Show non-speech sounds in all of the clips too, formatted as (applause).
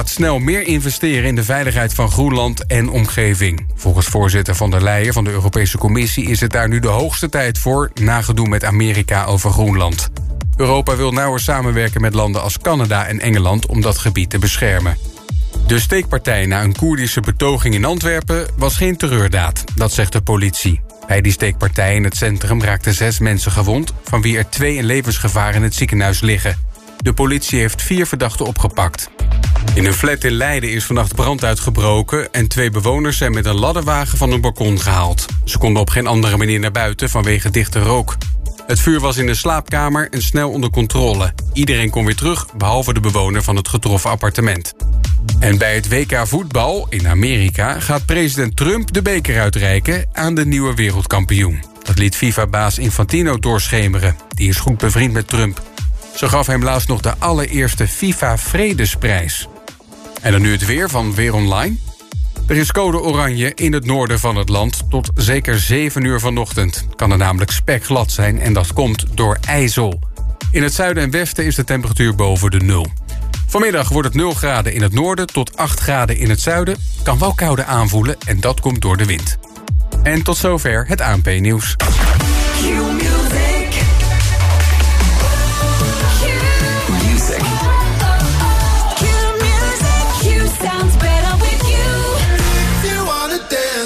Gaat snel meer investeren in de veiligheid van Groenland en omgeving. Volgens voorzitter van der Leyen van de Europese Commissie is het daar nu de hoogste tijd voor, nagedoe met Amerika over Groenland. Europa wil nauwer samenwerken met landen als Canada en Engeland om dat gebied te beschermen. De steekpartij na een Koerdische betoging in Antwerpen was geen terreurdaad, dat zegt de politie. Bij die steekpartij in het centrum raakten zes mensen gewond... van wie er twee in levensgevaar in het ziekenhuis liggen. De politie heeft vier verdachten opgepakt. In een flat in Leiden is vannacht brand uitgebroken... en twee bewoners zijn met een ladderwagen van een balkon gehaald. Ze konden op geen andere manier naar buiten vanwege dichte rook. Het vuur was in een slaapkamer en snel onder controle. Iedereen kon weer terug, behalve de bewoner van het getroffen appartement. En bij het WK voetbal in Amerika gaat president Trump de beker uitreiken aan de nieuwe wereldkampioen. Dat liet FIFA-baas Infantino doorschemeren. Die is goed bevriend met Trump. Zo gaf hem laatst nog de allereerste FIFA-vredesprijs. En dan nu het weer van Weer Online. Er is code oranje in het noorden van het land tot zeker 7 uur vanochtend. Kan er namelijk spekglad zijn en dat komt door ijzel. In het zuiden en westen is de temperatuur boven de nul. Vanmiddag wordt het 0 graden in het noorden tot 8 graden in het zuiden. Kan wel koude aanvoelen en dat komt door de wind. En tot zover het ANP-nieuws.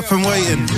up, I'm waiting.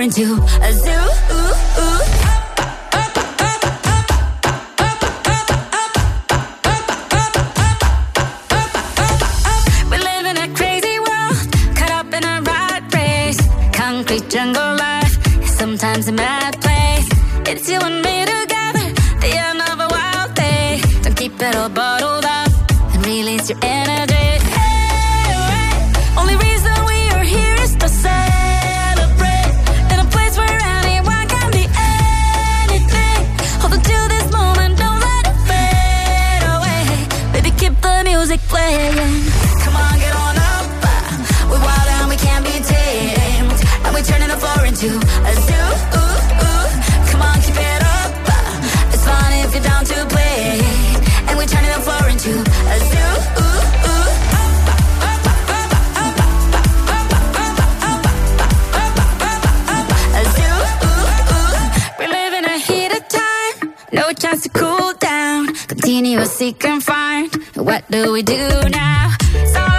into a zoo. can find. What do we do now? So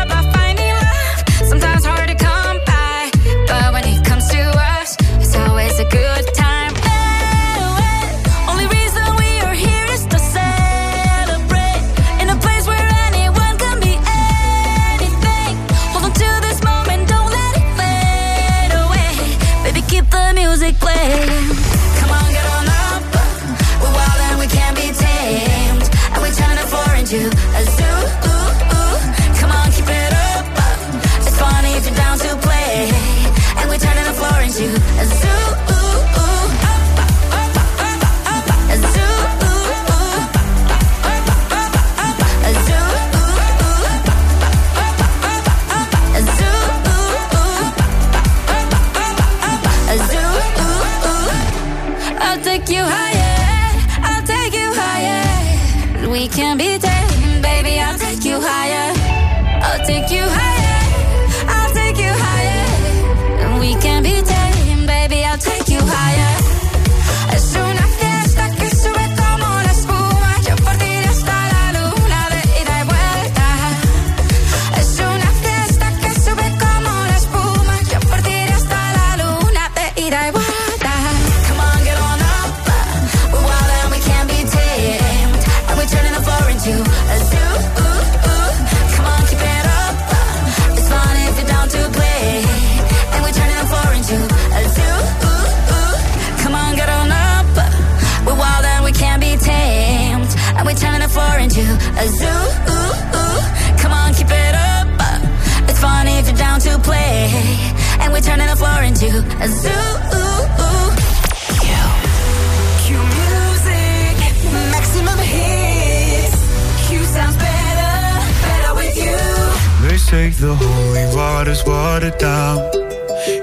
Take the holy waters watered down,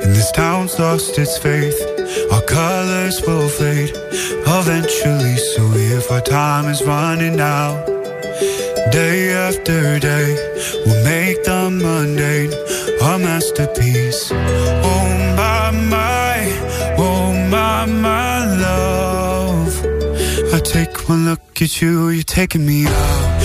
and this town's lost its faith. Our colors will fade eventually. So if our time is running out, day after day, we'll make the mundane a masterpiece. Oh my my, oh my my love. I take one look at you, you're taking me out.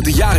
uit de jaren.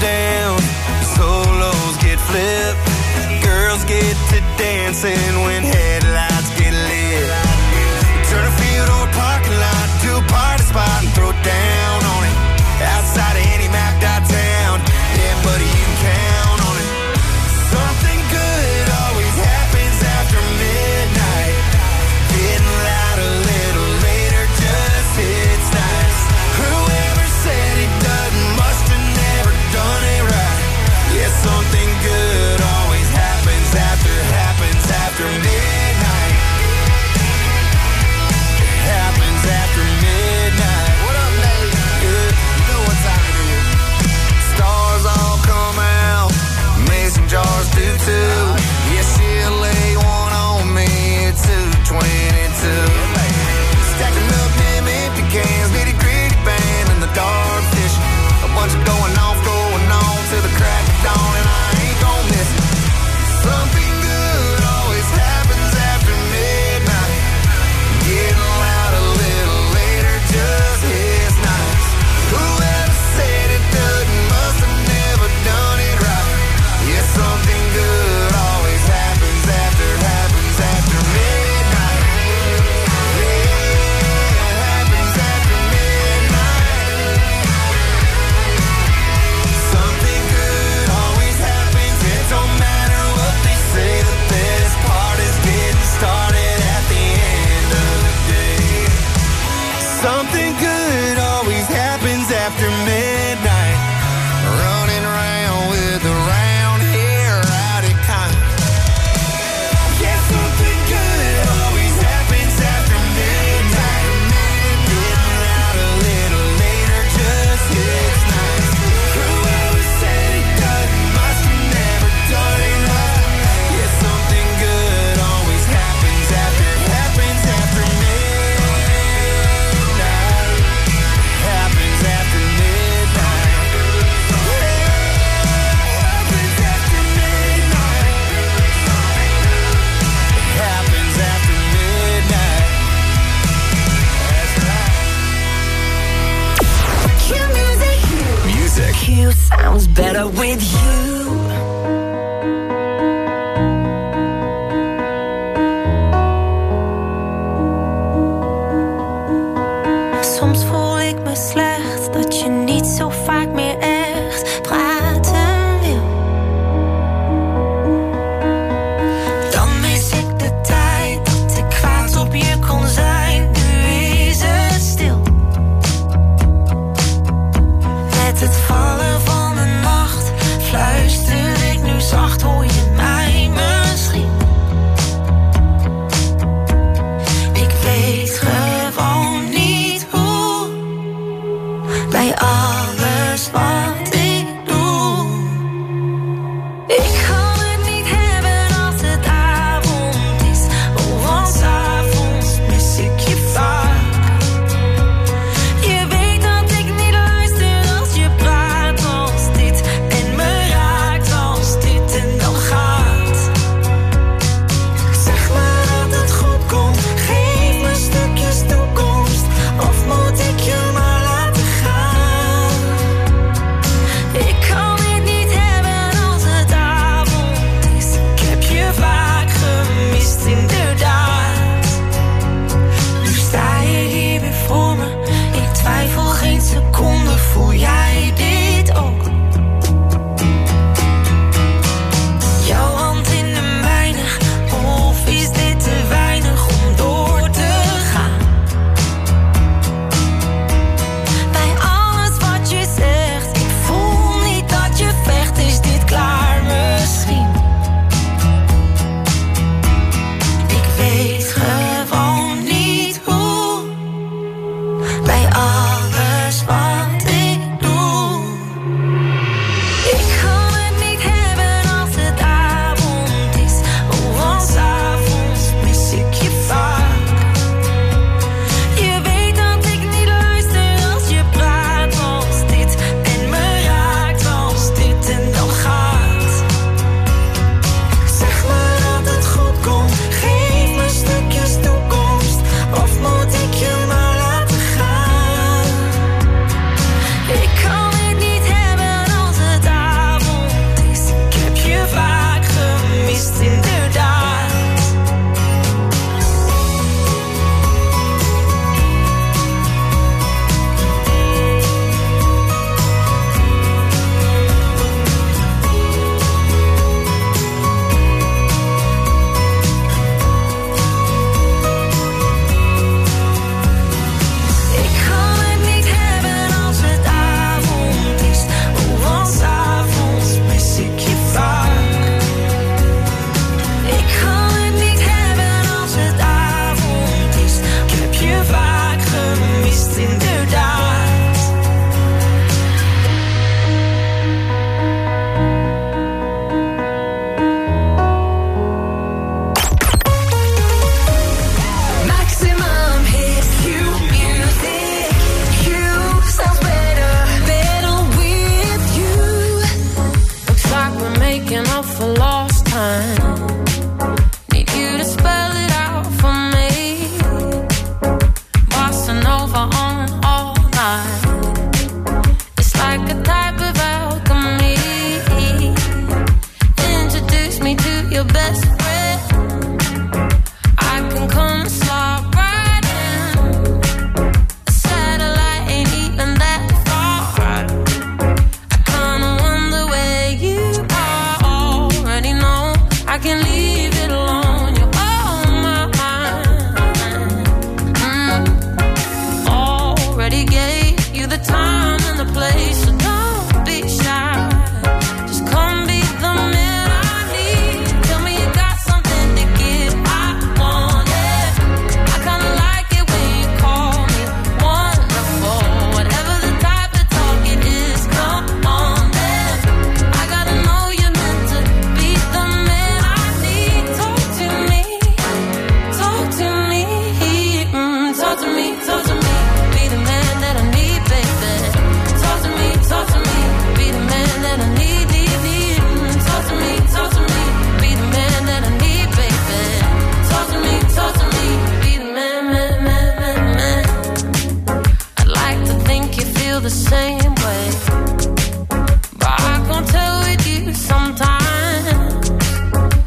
down, solos get flipped, girls get to dancing when head But I can't with you sometimes.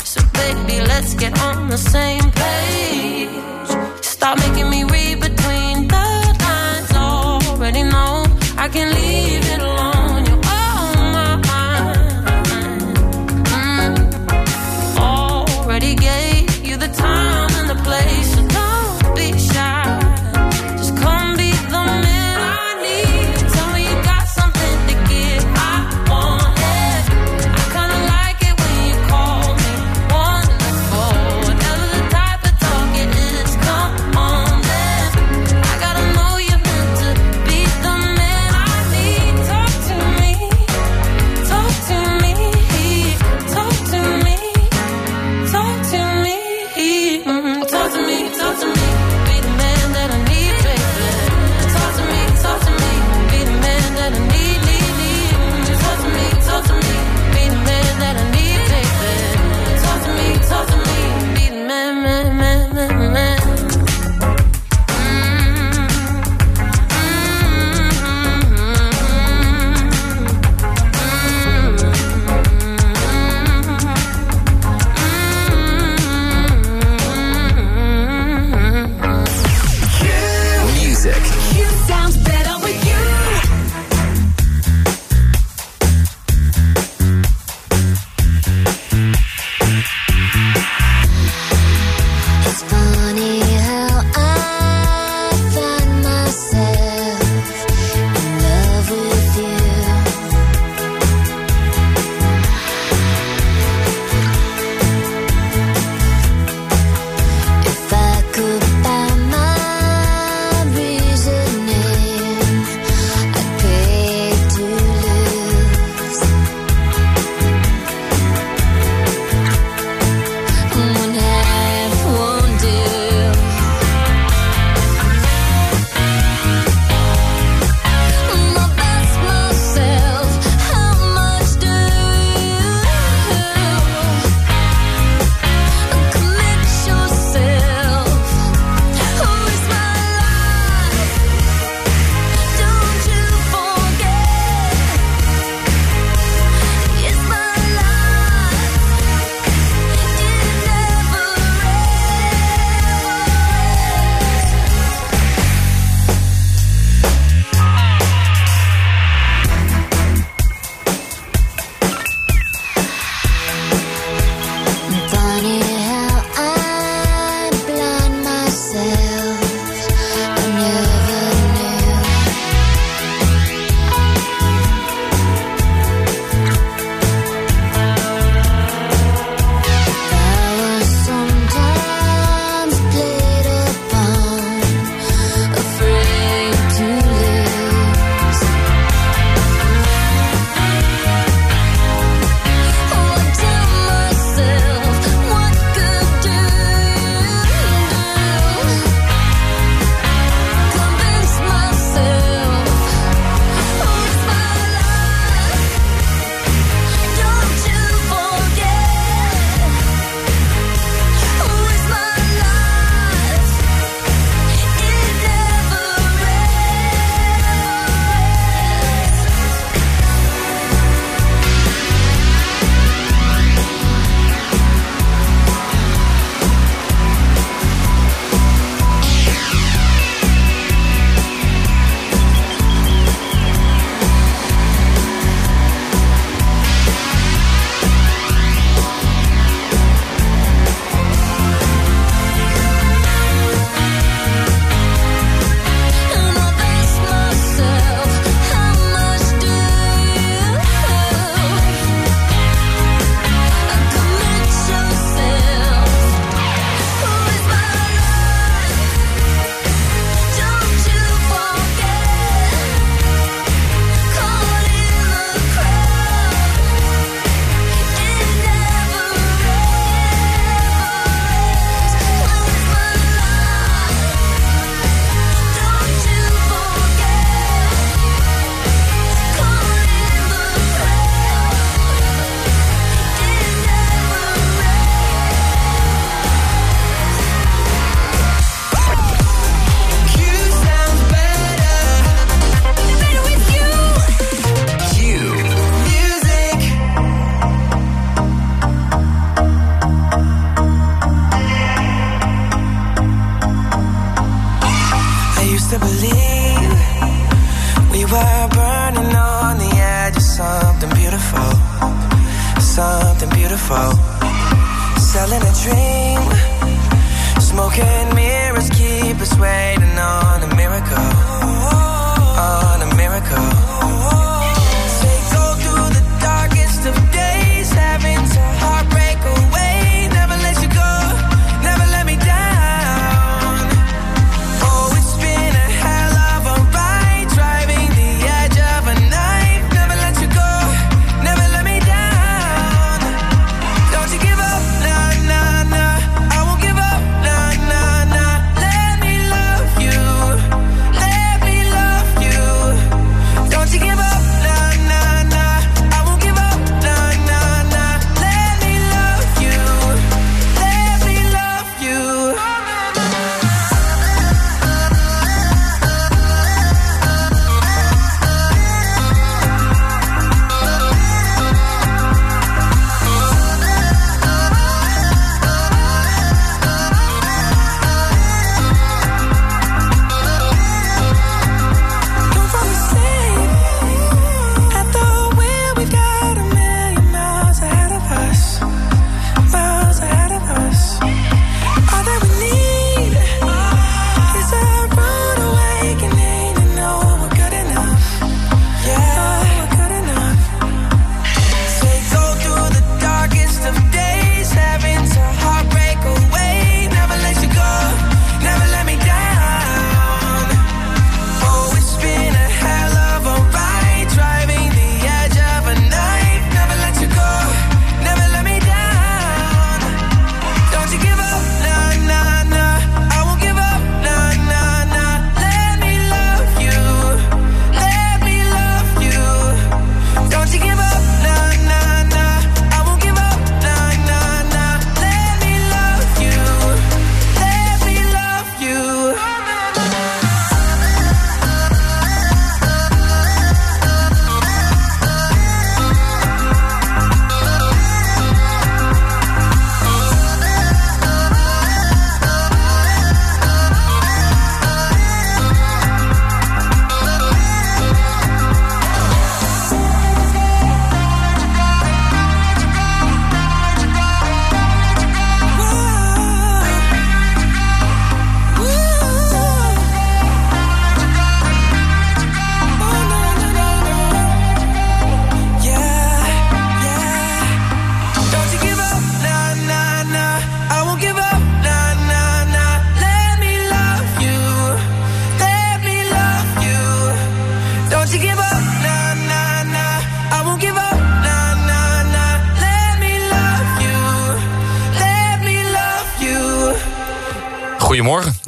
So baby, let's get on the same page. Stop making me read between the lines. Already know I can leave.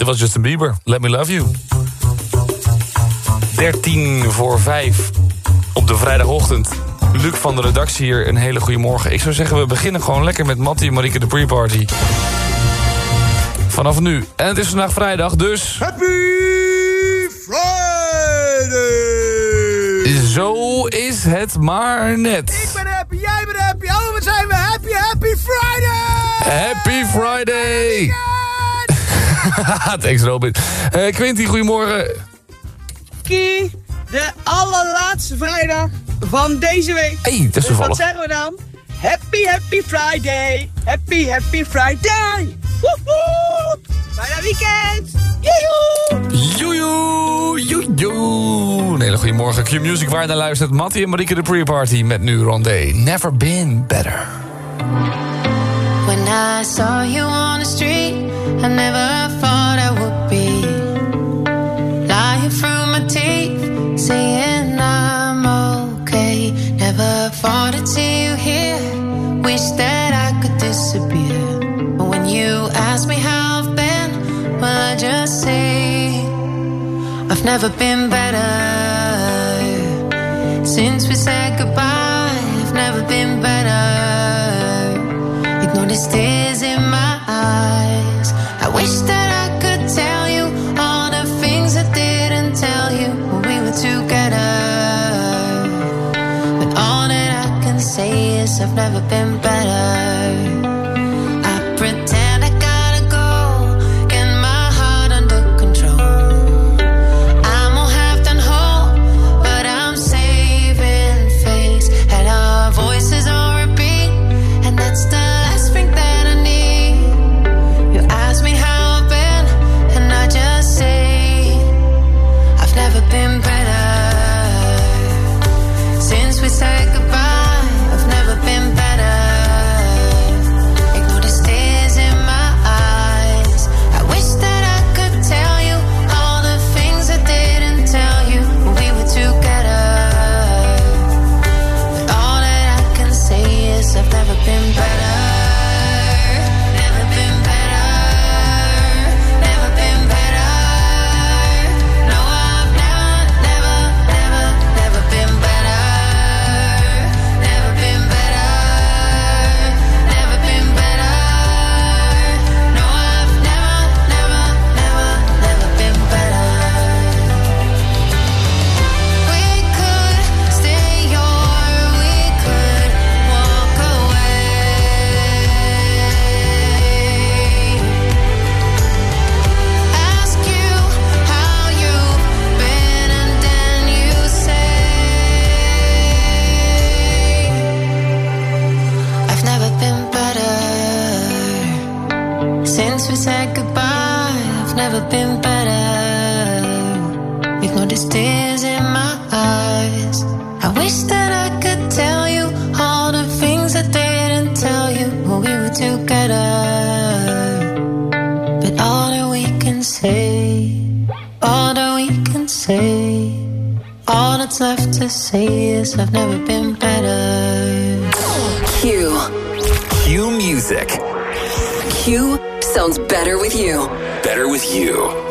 Dit was Justin Bieber. Let me love you. 13 voor 5 op de vrijdagochtend. Luc van de redactie hier, een hele goede morgen. Ik zou zeggen, we beginnen gewoon lekker met Mattie en Marieke de pre-party. Vanaf nu. En het is vandaag vrijdag, dus... Happy Friday! Zo is het maar net. Ik ben happy, jij bent happy. Oh, wat zijn we happy, happy Friday! Happy Friday! (laughs) Thanks Robin. Eh Quinty, goedemorgen. Kie, de allerlaatste vrijdag van deze week. hey, dat is Dus toevallig. wat zeggen we dan? Happy, happy Friday. Happy, happy Friday. Woehoe. Bijna weekend. Joejoe. Joejoe, joejoe. Een hele goede morgen. Q-Music waar je naar luistert. Mattie en Marieke de pre-party met nu Rondé. Never been better. When I saw you on the street, I never I'd see you here. Wish that I could disappear. But when you ask me how I've been, well, I just say I've never been better. Since we said goodbye, I've never been better. Ignore the tears in I've never been better. you.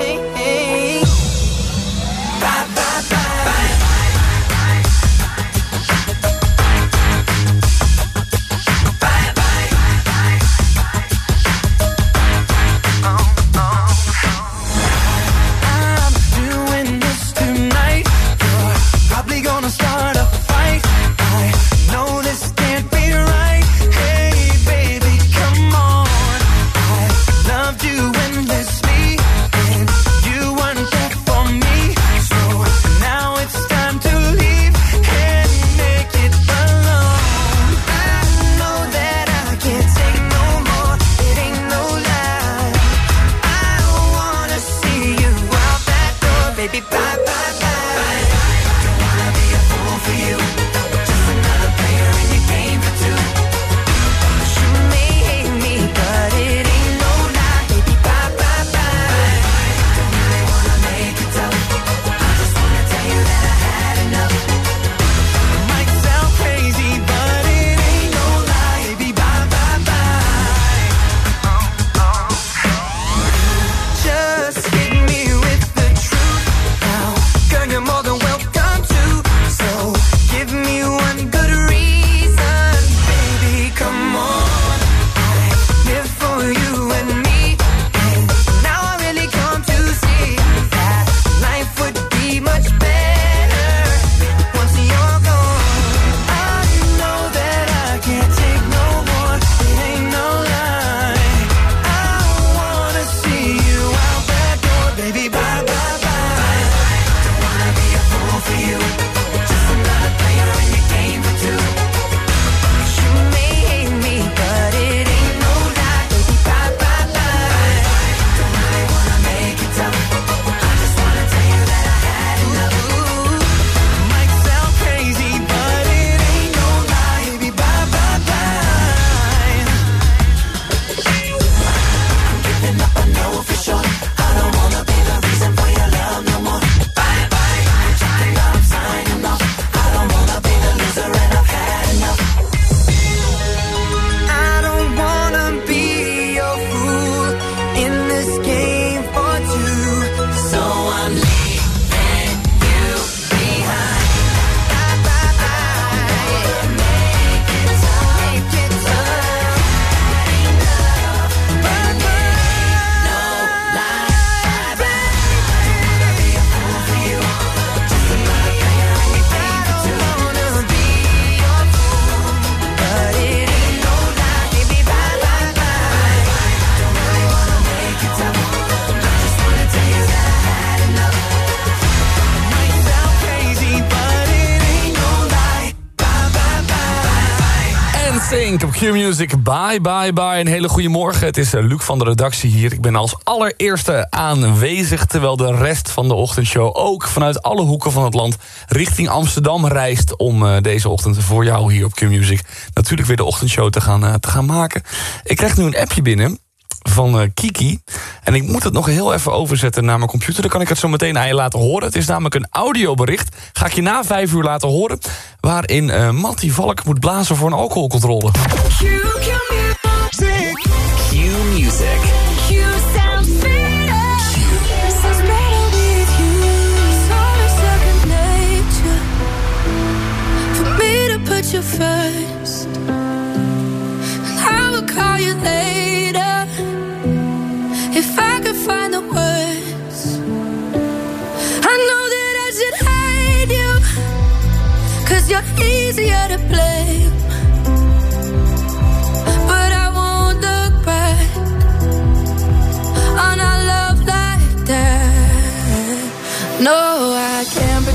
Q Music. Bye, bye, bye. Een hele goede morgen. Het is eh, Luc van de redactie hier. Ik ben als allereerste aanwezig... terwijl de rest van de ochtendshow ook vanuit alle hoeken van het land... richting Amsterdam reist om eh, deze ochtend voor jou hier op Q Music... natuurlijk weer de ochtendshow te gaan, eh, te gaan maken. Ik krijg nu een appje binnen van Kiki. En ik moet het nog heel even overzetten naar mijn computer. Dan kan ik het zo meteen aan je laten horen. Het is namelijk een audiobericht. Ga ik je na vijf uur laten horen. Waarin uh, Matty Valk moet blazen voor een alcoholcontrole. Cause you're easier to blame. But I won't look back on our love like that. No, I can't.